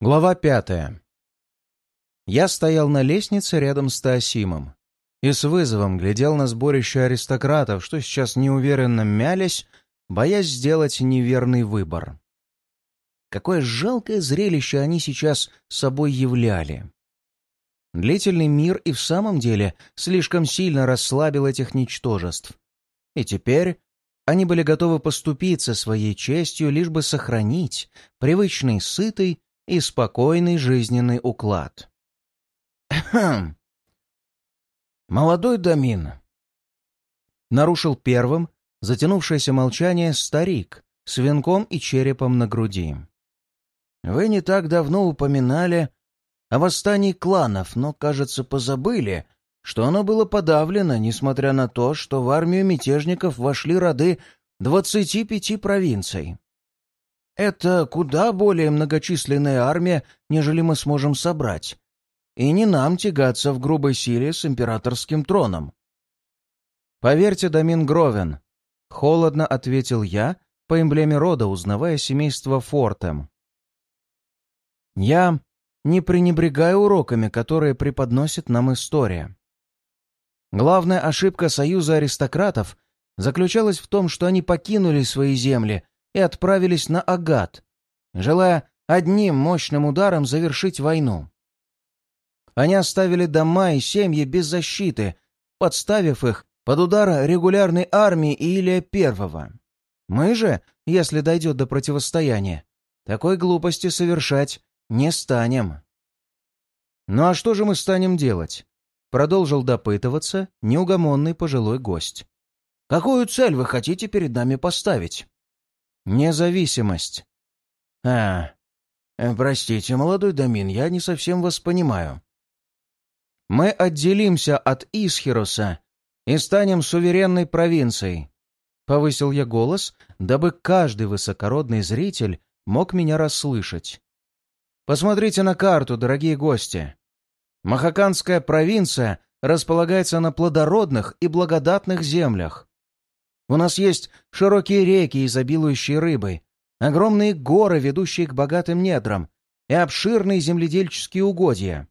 Глава пятая. Я стоял на лестнице рядом с Таосимом и с вызовом глядел на сборище аристократов, что сейчас неуверенно мялись, боясь сделать неверный выбор. Какое жалкое зрелище они сейчас собой являли. Длительный мир и в самом деле слишком сильно расслабил этих ничтожеств. И теперь они были готовы поступиться своей честью, лишь бы сохранить привычный сытый и спокойный жизненный уклад. «Хм. «Молодой Домин», — нарушил первым затянувшееся молчание старик с венком и черепом на груди. «Вы не так давно упоминали о восстании кланов, но, кажется, позабыли, что оно было подавлено, несмотря на то, что в армию мятежников вошли роды двадцати пяти провинций. Это куда более многочисленная армия, нежели мы сможем собрать. И не нам тягаться в грубой силе с императорским троном. «Поверьте, Домин Гровен», — холодно ответил я, по эмблеме рода узнавая семейство Фортем. «Я не пренебрегаю уроками, которые преподносит нам история. Главная ошибка союза аристократов заключалась в том, что они покинули свои земли и отправились на Агат, желая одним мощным ударом завершить войну. Они оставили дома и семьи без защиты, подставив их под удар регулярной армии Илия Первого. Мы же, если дойдет до противостояния, такой глупости совершать не станем. «Ну а что же мы станем делать?» Продолжил допытываться неугомонный пожилой гость. «Какую цель вы хотите перед нами поставить?» Независимость. А, э, простите, молодой Домин, я не совсем вас понимаю. Мы отделимся от Исхироса и станем суверенной провинцией. Повысил я голос, дабы каждый высокородный зритель мог меня расслышать. Посмотрите на карту, дорогие гости. Махаканская провинция располагается на плодородных и благодатных землях. У нас есть широкие реки, изобилующие рыбой, огромные горы, ведущие к богатым недрам, и обширные земледельческие угодья.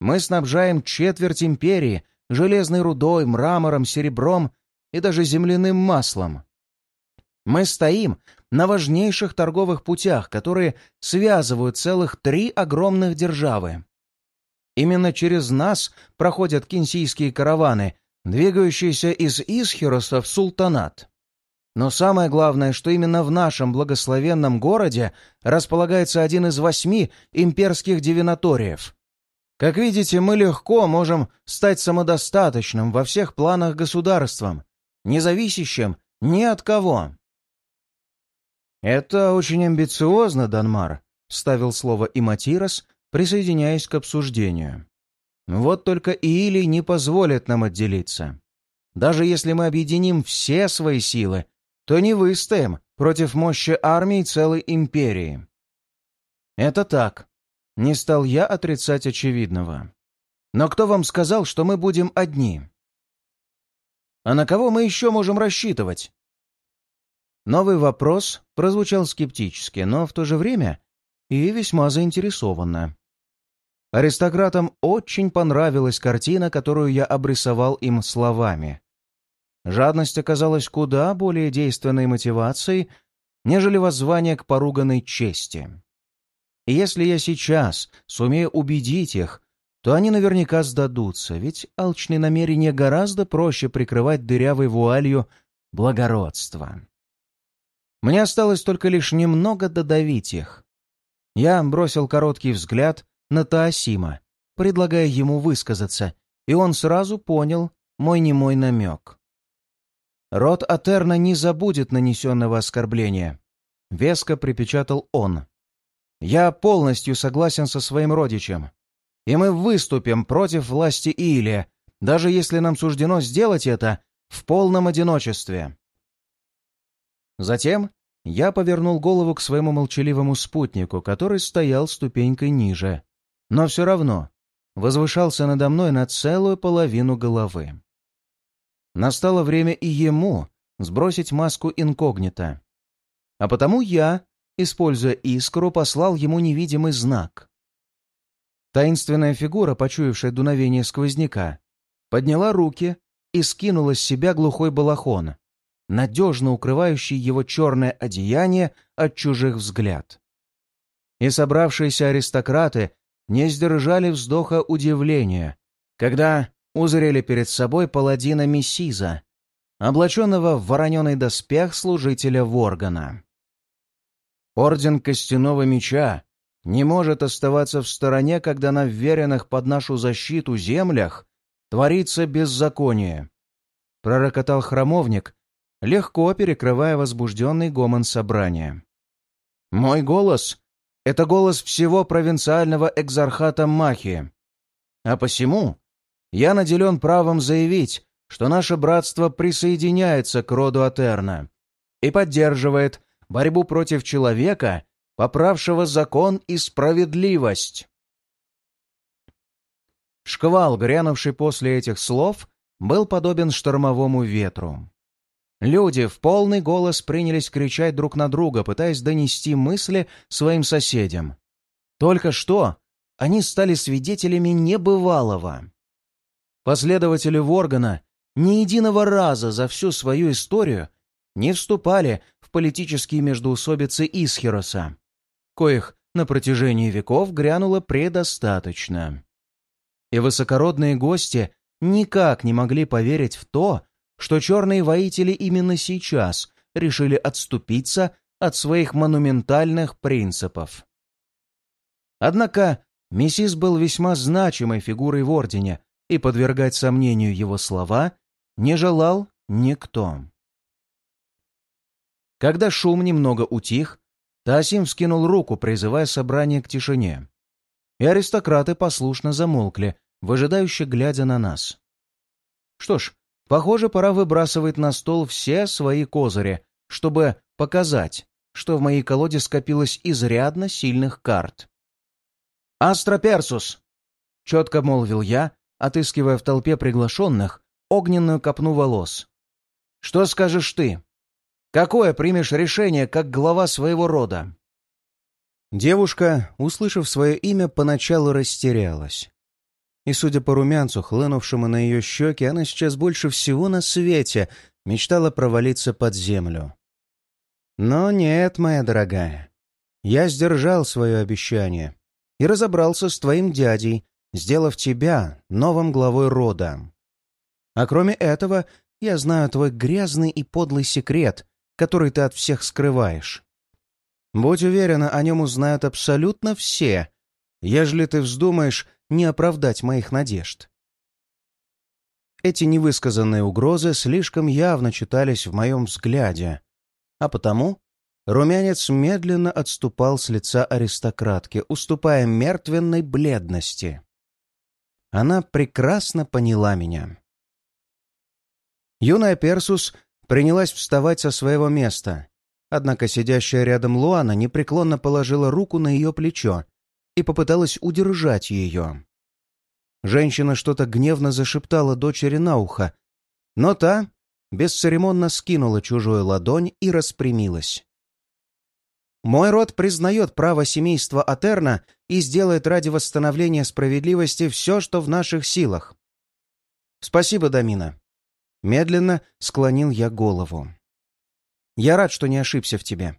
Мы снабжаем четверть империи железной рудой, мрамором, серебром и даже земляным маслом. Мы стоим на важнейших торговых путях, которые связывают целых три огромных державы. Именно через нас проходят кинсийские караваны, двигающийся из Исхироса в султанат. Но самое главное, что именно в нашем благословенном городе располагается один из восьми имперских дивинаториев. Как видите, мы легко можем стать самодостаточным во всех планах государством, независящим ни от кого. «Это очень амбициозно, Данмар», — вставил слово Иматирос, присоединяясь к обсуждению. Вот только Иили не позволит нам отделиться. Даже если мы объединим все свои силы, то не выстоим против мощи армии целой империи. Это так. Не стал я отрицать очевидного. Но кто вам сказал, что мы будем одни? А на кого мы еще можем рассчитывать? Новый вопрос прозвучал скептически, но в то же время и весьма заинтересованно. Аристократам очень понравилась картина, которую я обрисовал им словами. Жадность оказалась куда более действенной мотивацией, нежели воззвание к поруганной чести. И если я сейчас сумею убедить их, то они наверняка сдадутся, ведь алчные намерения гораздо проще прикрывать дырявой вуалью благородства. Мне осталось только лишь немного додавить их. Я бросил короткий взгляд на Таосима, предлагая ему высказаться, и он сразу понял мой немой намек. «Род Атерна не забудет нанесенного оскорбления», — веско припечатал он. «Я полностью согласен со своим родичем, и мы выступим против власти Илия, даже если нам суждено сделать это в полном одиночестве». Затем я повернул голову к своему молчаливому спутнику, который стоял ступенькой ниже но все равно возвышался надо мной на целую половину головы. Настало время и ему сбросить маску инкогнито. А потому я используя искру, послал ему невидимый знак. Таинственная фигура, почуявшая дуновение сквозняка, подняла руки и скинула с себя глухой балахон, надежно укрывающий его черное одеяние от чужих взгляд. И собравшиеся аристократы не сдержали вздоха удивления, когда узрели перед собой паладина Мессиза, облаченного в вороненый доспех служителя Воргана. Орден Костяного Меча не может оставаться в стороне, когда на вверенных под нашу защиту землях творится беззаконие. Пророкотал храмовник, легко перекрывая возбужденный гомон собрания. Мой голос — это голос всего провинциального экзархата Махи. А посему я наделен правом заявить, что наше братство присоединяется к роду Атерна и поддерживает борьбу против человека, поправшего закон и справедливость. Шквал, грянувший после этих слов, был подобен штормовому ветру. Люди в полный голос принялись кричать друг на друга, пытаясь донести мысли своим соседям. Только что они стали свидетелями небывалого. Последователи Воргана ни единого раза за всю свою историю не вступали в политические междоусобицы Исхироса, коих на протяжении веков грянуло предостаточно. И высокородные гости никак не могли поверить в то, что черные воители именно сейчас решили отступиться от своих монументальных принципов. Однако Миссис был весьма значимой фигурой в Ордене, и подвергать сомнению его слова не желал никто. Когда шум немного утих, Тасим вскинул руку, призывая собрание к тишине. И аристократы послушно замолкли, выжидающе глядя на нас. Что ж, похоже, пора выбрасывать на стол все свои козыри, чтобы показать, что в моей колоде скопилось изрядно сильных карт. «Астроперсус!» — четко молвил я, отыскивая в толпе приглашенных огненную копну волос. «Что скажешь ты?» Какое примешь решение как глава своего рода?» Девушка, услышав свое имя, поначалу растерялась. И, судя по румянцу, хлынувшему на ее щеки, она сейчас больше всего на свете мечтала провалиться под землю. Но нет, моя дорогая, я сдержал свое обещание и разобрался с твоим дядей, сделав тебя новым главой рода. А кроме этого, я знаю твой грязный и подлый секрет, который ты от всех скрываешь. Будь уверена, о нем узнают абсолютно все, ежели ты вздумаешь не оправдать моих надежд. Эти невысказанные угрозы слишком явно читались в моем взгляде, а потому румянец медленно отступал с лица аристократки, уступая мертвенной бледности. Она прекрасно поняла меня. Юная Персус принялась вставать со своего места. Однако сидящая рядом Луана непреклонно положила руку на ее плечо и попыталась удержать ее. Женщина что-то гневно зашептала дочери на ухо, но та бесцеремонно скинула чужую ладонь и распрямилась. «Мой род признает право семейства Атерна и сделает ради восстановления справедливости все, что в наших силах. Спасибо, Дамина. Медленно склонил я голову. «Я рад, что не ошибся в тебе».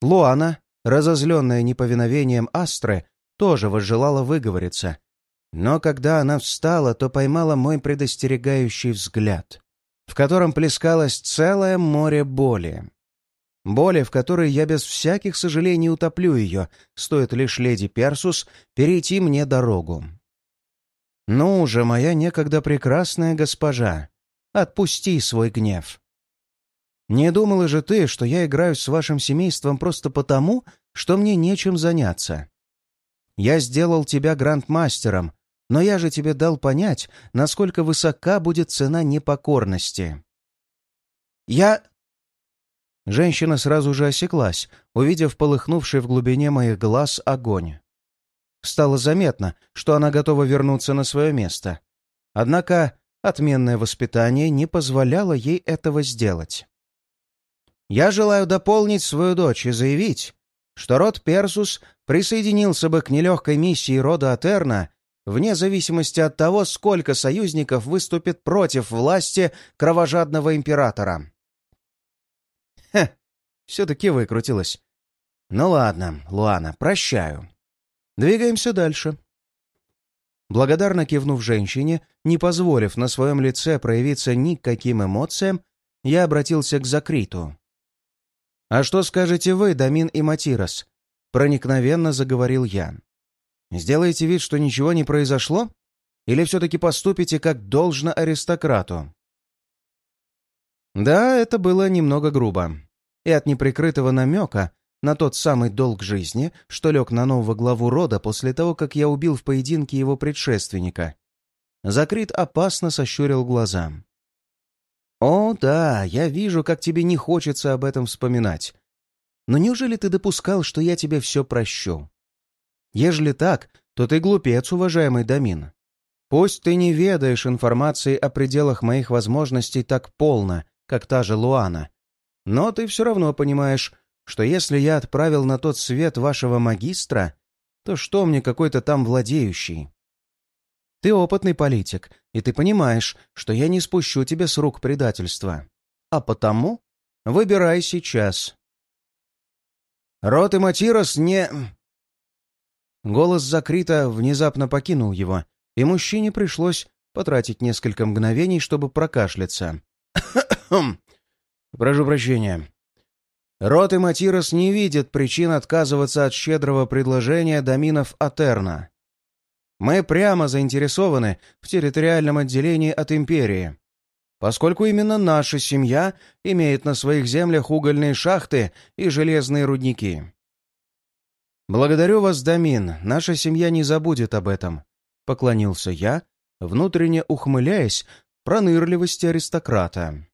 Луана, разозленная неповиновением Астры, тоже возжелала выговориться. Но когда она встала, то поймала мой предостерегающий взгляд, в котором плескалось целое море боли. Боли, в которой я без всяких сожалений утоплю ее, стоит лишь леди Персус перейти мне дорогу. «Ну же, моя некогда прекрасная госпожа, отпусти свой гнев. Не думала же ты, что я играю с вашим семейством просто потому, что мне нечем заняться. Я сделал тебя грандмастером, но я же тебе дал понять, насколько высока будет цена непокорности». «Я...» Женщина сразу же осеклась, увидев полыхнувший в глубине моих глаз огонь. Стало заметно, что она готова вернуться на свое место. Однако отменное воспитание не позволяло ей этого сделать. Я желаю дополнить свою дочь и заявить, что род Персус присоединился бы к нелегкой миссии рода Атерна вне зависимости от того, сколько союзников выступит против власти кровожадного императора. Хе, все-таки выкрутилась. Ну ладно, Луана, прощаю. Двигаемся дальше. Благодарно кивнув женщине, не позволив на своем лице проявиться никаким эмоциям, я обратился к Закриту. «А что скажете вы, Дамин и Матирос?» — проникновенно заговорил я. «Сделаете вид, что ничего не произошло? Или все-таки поступите как должно аристократу?» Да, это было немного грубо. И от неприкрытого намека на тот самый долг жизни, что лег на нового главу рода после того, как я убил в поединке его предшественника. Закрит опасно сощурил глаза. «О, да, я вижу, как тебе не хочется об этом вспоминать. Но неужели ты допускал, что я тебе все прощу? Ежели так, то ты глупец, уважаемый Дамин. Пусть ты не ведаешь информации о пределах моих возможностей так полно, как та же Луана, но ты все равно понимаешь, что если я отправил на тот свет вашего магистра, то что мне какой-то там владеющий? Ты опытный политик, и ты понимаешь, что я не спущу тебя с рук предательства. А потому выбирай сейчас. Рот и Матирос не... Голос Закрита внезапно покинул его, и мужчине пришлось потратить несколько мгновений, чтобы прокашляться. «Прошу прощения. Рот и Матирос не видят причин отказываться от щедрого предложения доминов Атерна. Мы прямо заинтересованы в территориальном отделении от Империи, поскольку именно наша семья имеет на своих землях угольные шахты и железные рудники. «Благодарю вас, Дамин, наша семья не забудет об этом», — поклонился я, внутренне ухмыляясь пронырливости аристократа.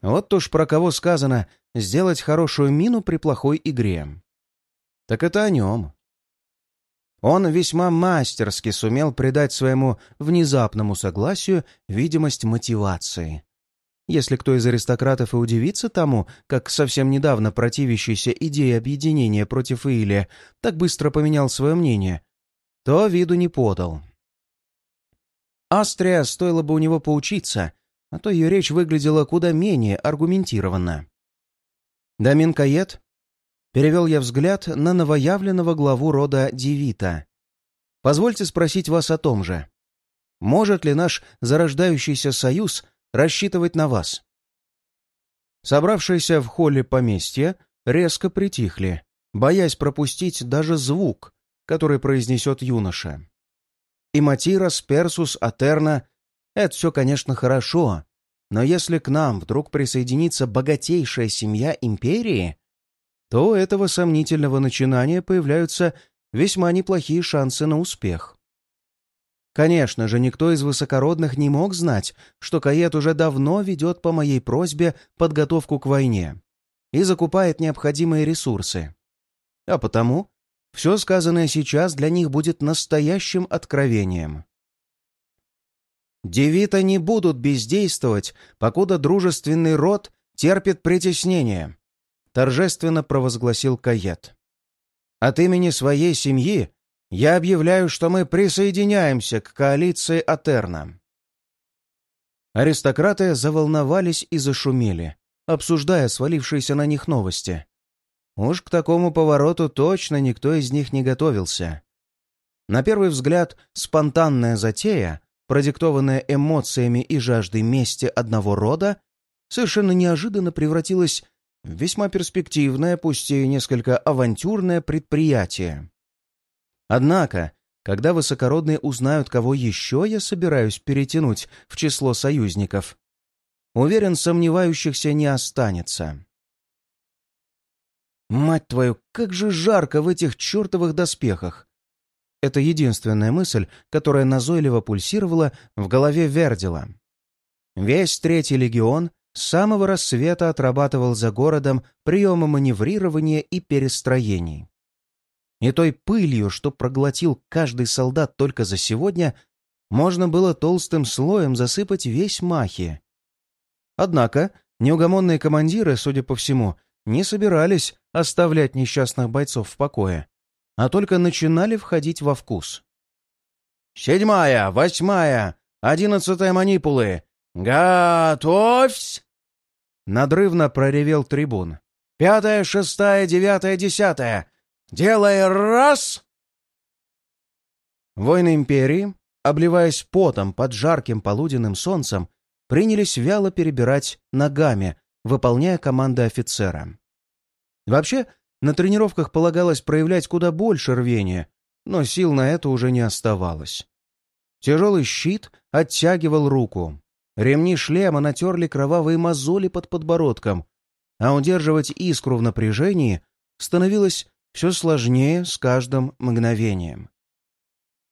Вот уж про кого сказано сделать хорошую мину при плохой игре. Так это о нем. Он весьма мастерски сумел придать своему внезапному согласию видимость мотивации. Если кто из аристократов и удивится тому, как совсем недавно противящийся идее объединения против Илия так быстро поменял свое мнение, то виду не подал. Астрия стоило бы у него поучиться — а то ее речь выглядела куда менее аргументированно. «Дамин Кает?» Перевел я взгляд на новоявленного главу рода Девита. «Позвольте спросить вас о том же. Может ли наш зарождающийся союз рассчитывать на вас?» Собравшиеся в холле поместья резко притихли, боясь пропустить даже звук, который произнесет юноша. И Матирас, Персус, Атерна это все, конечно, хорошо, но если к нам вдруг присоединится богатейшая семья империи, то у этого сомнительного начинания появляются весьма неплохие шансы на успех. Конечно же, никто из высокородных не мог знать, что Кает уже давно ведет по моей просьбе подготовку к войне и закупает необходимые ресурсы. А потому все сказанное сейчас для них будет настоящим откровением. Девита не будут бездействовать, покуда дружественный род терпит притеснение», — торжественно провозгласил Кает. «От имени своей семьи я объявляю, что мы присоединяемся к коалиции Атерна». Аристократы заволновались и зашумели, обсуждая свалившиеся на них новости. Уж к такому повороту точно никто из них не готовился. На первый взгляд, спонтанная затея продиктованная эмоциями и жаждой мести одного рода, совершенно неожиданно превратилась весьма перспективное, пусть и несколько авантюрное предприятие. Однако, когда высокородные узнают, кого еще я собираюсь перетянуть в число союзников, уверен, сомневающихся не останется. Мать твою, как же жарко в этих чертовых доспехах! Это единственная мысль, которая назойливо пульсировала в голове Вердила. Весь Третий легион с самого рассвета отрабатывал за городом приемы маневрирования и перестроений. И той пылью, что проглотил каждый солдат только за сегодня, можно было толстым слоем засыпать весь махи. Однако неугомонные командиры, судя по всему, не собирались оставлять несчастных бойцов в покое, а только начинали входить во вкус. «Седьмая, восьмая, одиннадцатая манипулы! Готовься!» Надрывно проревел трибун. «Пятая, шестая, девятая, десятая! Делай раз!» Воины Империи, обливаясь потом под жарким полуденным солнцем, принялись вяло перебирать ногами, выполняя команды офицера. Вообще, на тренировках полагалось проявлять куда больше рвения, но сил на это уже не оставалось. Тяжелый щит оттягивал руку. Ремни шлема натерли кровавые мозоли под подбородком, а удерживать искру в напряжении становилось все сложнее с каждым мгновением.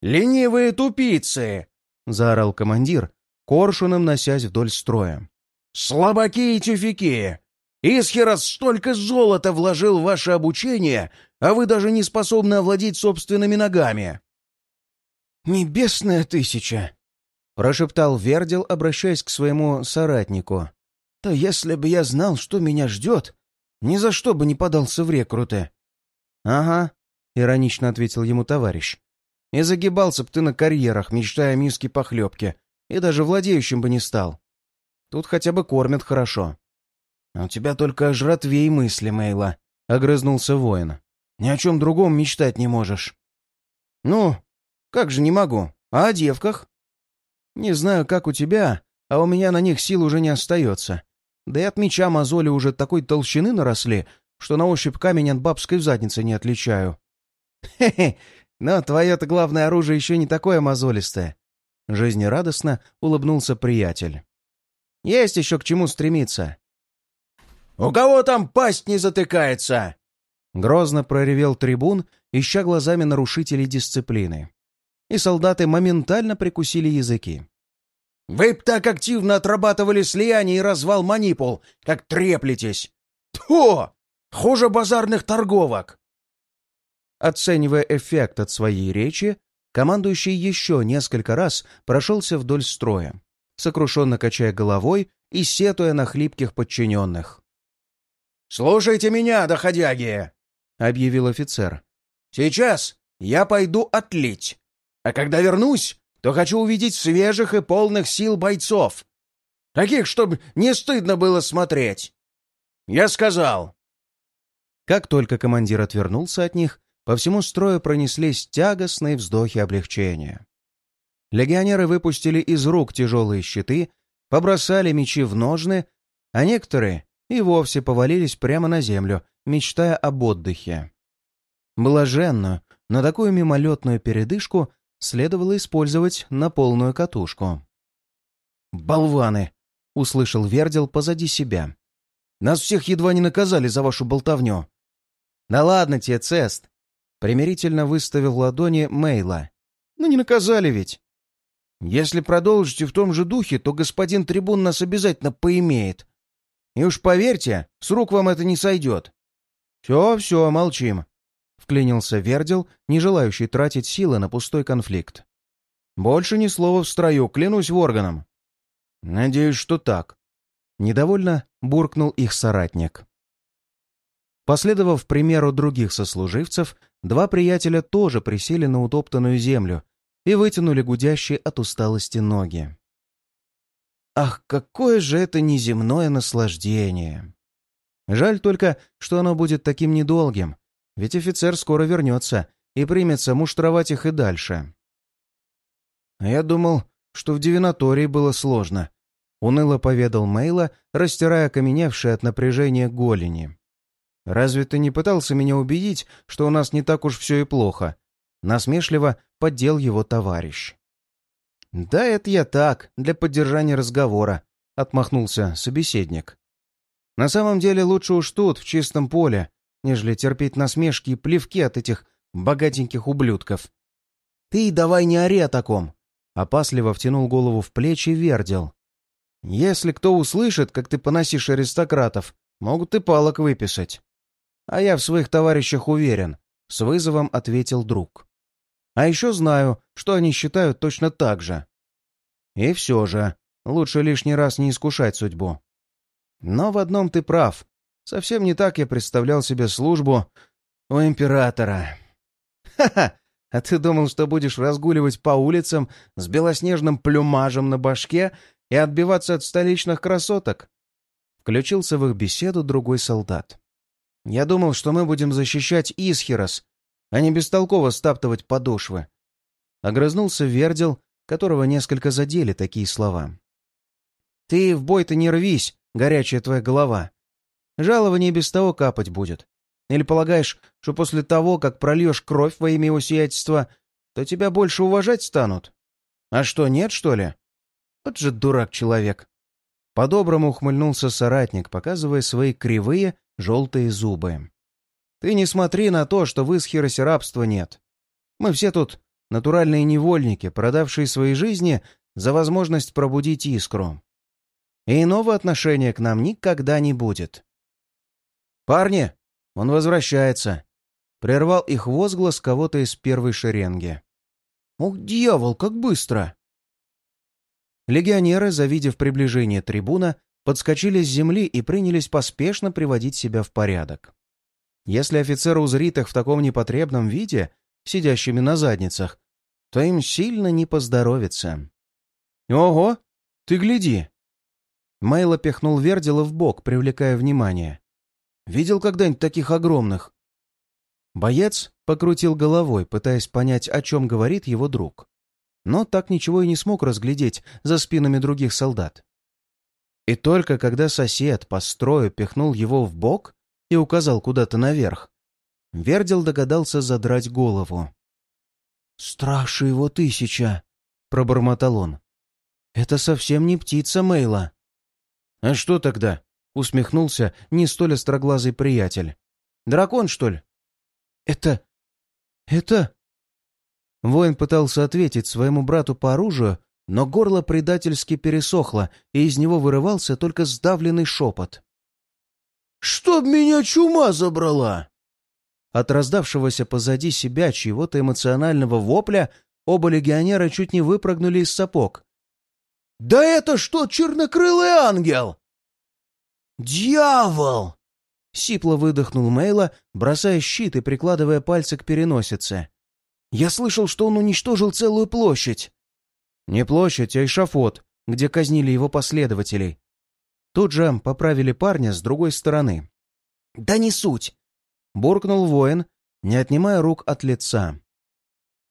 «Ленивые тупицы!» — заорал командир, коршуном носясь вдоль строя. «Слабаки и тюфяки! Исхерос столько золота вложил в ваше обучение, а вы даже не способны овладеть собственными ногами!» «Небесная тысяча!» — прошептал Вердил, обращаясь к своему соратнику. «То если бы я знал, что меня ждет, ни за что бы не подался в рекруты». «Ага», — иронично ответил ему товарищ. И загибался б ты на карьерах, мечтая о миске похлебки, и даже владеющим бы не стал. Тут хотя бы кормят хорошо. А у тебя только о жратве и мысли, Мейла, — огрызнулся воин. Ни о чем другом мечтать не можешь. Ну, как же не могу? А о девках? Не знаю, как у тебя, а у меня на них сил уже не остается. Да и от меча мозоли уже такой толщины наросли, что на ощупь камень от бабской в заднице не отличаю. Хе-хе, но твое-то главное оружие еще не такое мозолистое. Жизнерадостно улыбнулся приятель. Есть еще к чему стремиться. «У кого там пасть не затыкается?» Грозно проревел трибун, ища глазами нарушителей дисциплины. И солдаты моментально прикусили языки. «Вы б так активно отрабатывали слияние и развал манипул, как треплетесь! Тьфу! Хуже базарных торговок!» Оценивая эффект от своей речи, командующий еще несколько раз прошелся вдоль строя, сокрушенно качая головой и сетуя на хлипких подчиненных. «Слушайте меня, доходяги!» — объявил офицер. «Сейчас я пойду отлить, а когда вернусь, то хочу увидеть свежих и полных сил бойцов. Таких, чтобы не стыдно было смотреть. Я сказал!» Как только командир отвернулся от них, по всему строю пронеслись тягостные вздохи облегчения. Легионеры выпустили из рук тяжелые щиты, побросали мечи в ножны, а некоторые и вовсе повалились прямо на землю, мечтая об отдыхе. Блаженную, но такую мимолетную передышку следовало использовать на полную катушку. «Болваны!» — услышал Вердил позади себя. «Нас всех едва не наказали за вашу болтовню». «Да ладно тебе, Цест!» Примирительно выставил ладони Мейла. «Ну не наказали ведь!» «Если продолжите в том же духе, то господин трибун нас обязательно поимеет. И уж поверьте, с рук вам это не сойдет». «Все, все, молчим», — вклинился Вердил, не желающий тратить силы на пустой конфликт. «Больше ни слова в строю, клянусь в органам». «Надеюсь, что так», — недовольно буркнул их соратник. Последовав примеру других сослуживцев, два приятеля тоже присели на утоптанную землю и вытянули гудящие от усталости ноги. Ах, какое же это неземное наслаждение! Жаль только, что оно будет таким недолгим, ведь офицер скоро вернется и примется муштровать их и дальше. Я думал, что в девинатории было сложно, — уныло поведал Мейла, растирая окаменевшие от напряжения голени. «Разве ты не пытался меня убедить, что у нас не так уж все и плохо?» Насмешливо поддел его товарищ. «Да это я так, для поддержания разговора», — отмахнулся собеседник. «На самом деле лучше уж тут, в чистом поле, нежели терпеть насмешки и плевки от этих богатеньких ублюдков. Ты давай не ори о таком!» Опасливо втянул голову в плечи Вердил. «Если кто услышит, как ты поносишь аристократов, могут и палок выписать». «А я в своих товарищах уверен», — с вызовом ответил друг. «А еще знаю, что они считают точно так же». «И все же, лучше лишний раз не искушать судьбу». Но в одном ты прав. Совсем не так я представлял себе службу у императора. Ха-ха! А ты думал, что будешь разгуливать по улицам с белоснежным плюмажем на башке и отбиваться от столичных красоток?» Включился в их беседу другой солдат. «Я думал, что мы будем защищать Исхерос, а не бестолково стаптывать подошвы». Огрызнулся Вердил, которого несколько задели такие слова. «Ты в бой-то не рвись, горячая твоя голова. Жалование без того капать будет. Или полагаешь, что после того, как прольешь кровь во имя его сиятельства, то тебя больше уважать станут? А что, нет, что ли? Вот же дурак человек. По-доброму ухмыльнулся соратник, показывая свои кривые желтые зубы. Ты не смотри на то, что в Исхиросе рабства нет. Мы все тут натуральные невольники, продавшие свои жизни за возможность пробудить искру. И иного отношения к нам никогда не будет. «Парни, он возвращается!» Прервал их возглас кого-то из первой шеренги. «Ох, дьявол, как быстро!» Легионеры, завидев приближение трибуна, подскочили с земли и принялись поспешно приводить себя в порядок. Если офицер узрит их в таком непотребном виде, сидящими на задницах, то им сильно не поздоровится. «Ого! Ты гляди!» Мейло пихнул Вердила в бок, привлекая внимание. Видел когда-нибудь таких огромных?» Боец покрутил головой, пытаясь понять, о чем говорит его друг. Но так ничего и не смог разглядеть за спинами других солдат. И только когда сосед по строю пихнул его в бок и указал куда-то наверх, Вердил догадался задрать голову. «Страши его тысяча!» — пробормотал он. «Это совсем не птица Мейла». «А что тогда?» — усмехнулся не столь остроглазый приятель. «Дракон, что ли?» «Это... это...» Воин пытался ответить своему брату по оружию, но горло предательски пересохло, и из него вырывался только сдавленный шепот. «Чтоб меня чума забрала!» От раздавшегося позади себя чьего-то эмоционального вопля оба легионера чуть не выпрыгнули из сапог. «Да это что, чернокрылый ангел!» «Дьявол!» — сипло выдохнул Мейла, бросая щит и прикладывая пальцы к переносице. «Я слышал, что он уничтожил целую площадь». «Не площадь, а эшафот, где казнили его последователей». Тут же поправили парня с другой стороны. «Да не суть!» — буркнул воин, не отнимая рук от лица.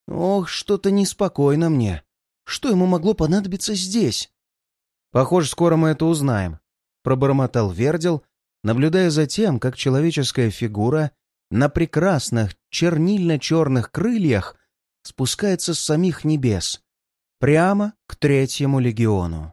«Ох, что-то неспокойно мне. Что ему могло понадобиться здесь?» «Похоже, скоро мы это узнаем», пробормотал Вердил, наблюдая за тем, как человеческая фигура на прекрасных чернильно-черных крыльях спускается с самих небес, прямо к третьему легиону.